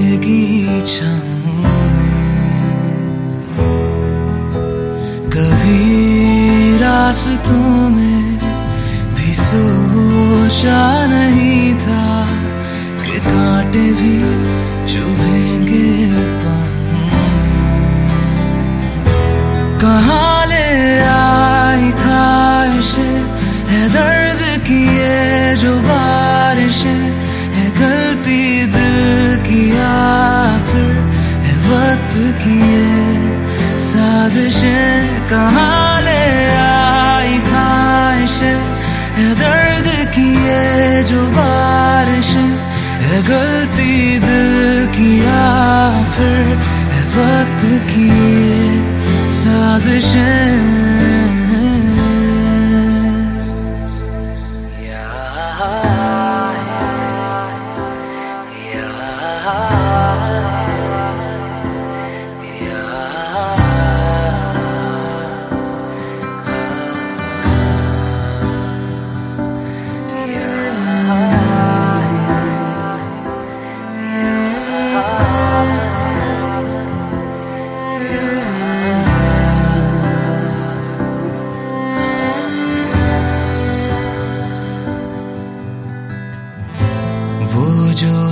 मिलेगी छाओ कभी रास्तों में भी सोचा नहीं था कि कांटे भी चुभेंगे पाओ में। है वक्त की ये साजिशें कहाँ ले आई, ख्वाहिश है दर्द की ये जो बारिश है, गलती दिल की फिर है वक्त की ये साजिशें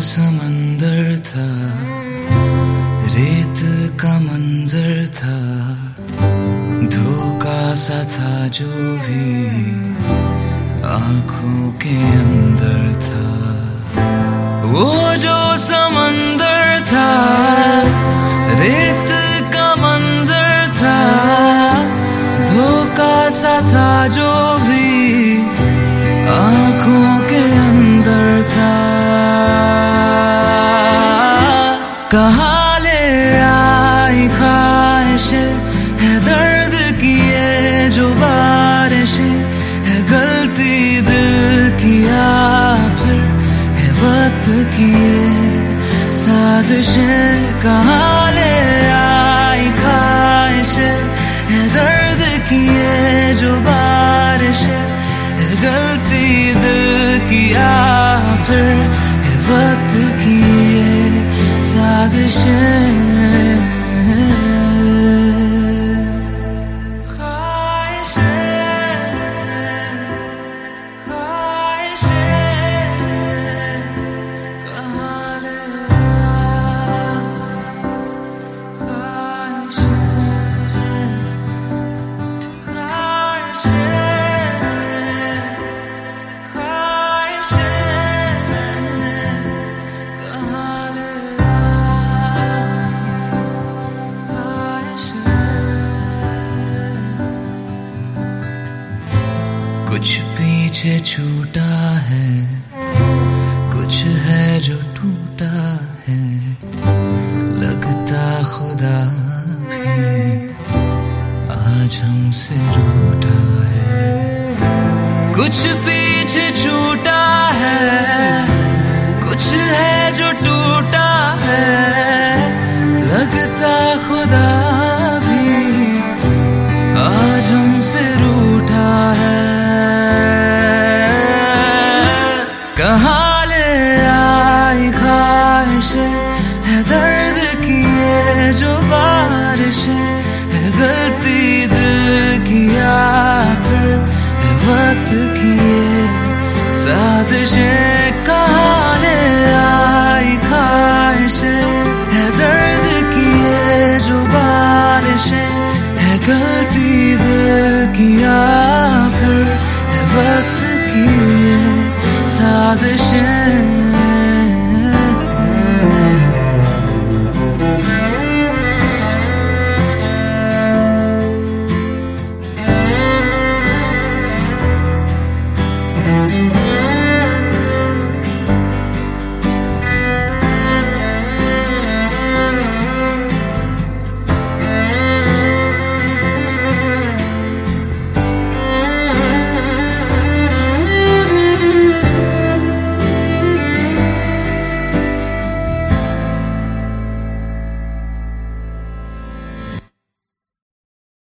समंदर था, रेत का मंजर था, धोखा सा था जो भी आँखों के अंदर था। वो जो कहा ले आई ख्वाहिश? है दर्द की ये जो बारिश, है गलती दिल किया फिर है वक्त की ये साजिशें। कहा ले आई ख्वाहिश? है दर्द की ये जो बारिश, है गलती साजिशें कुछ पीछे छूटा है, कुछ है जो टूटा है, लगता खुदा भी आज हमसे रूठा है। कुछ पीछे छूटा है बारिश है गलती दिल किया फिर है वक्त की ये साजिशें कहाँ ले आई ख्वाहिश है दर्द की ये जो बारिश है गलती दिल किया फिर है वक्त की ये साजिशें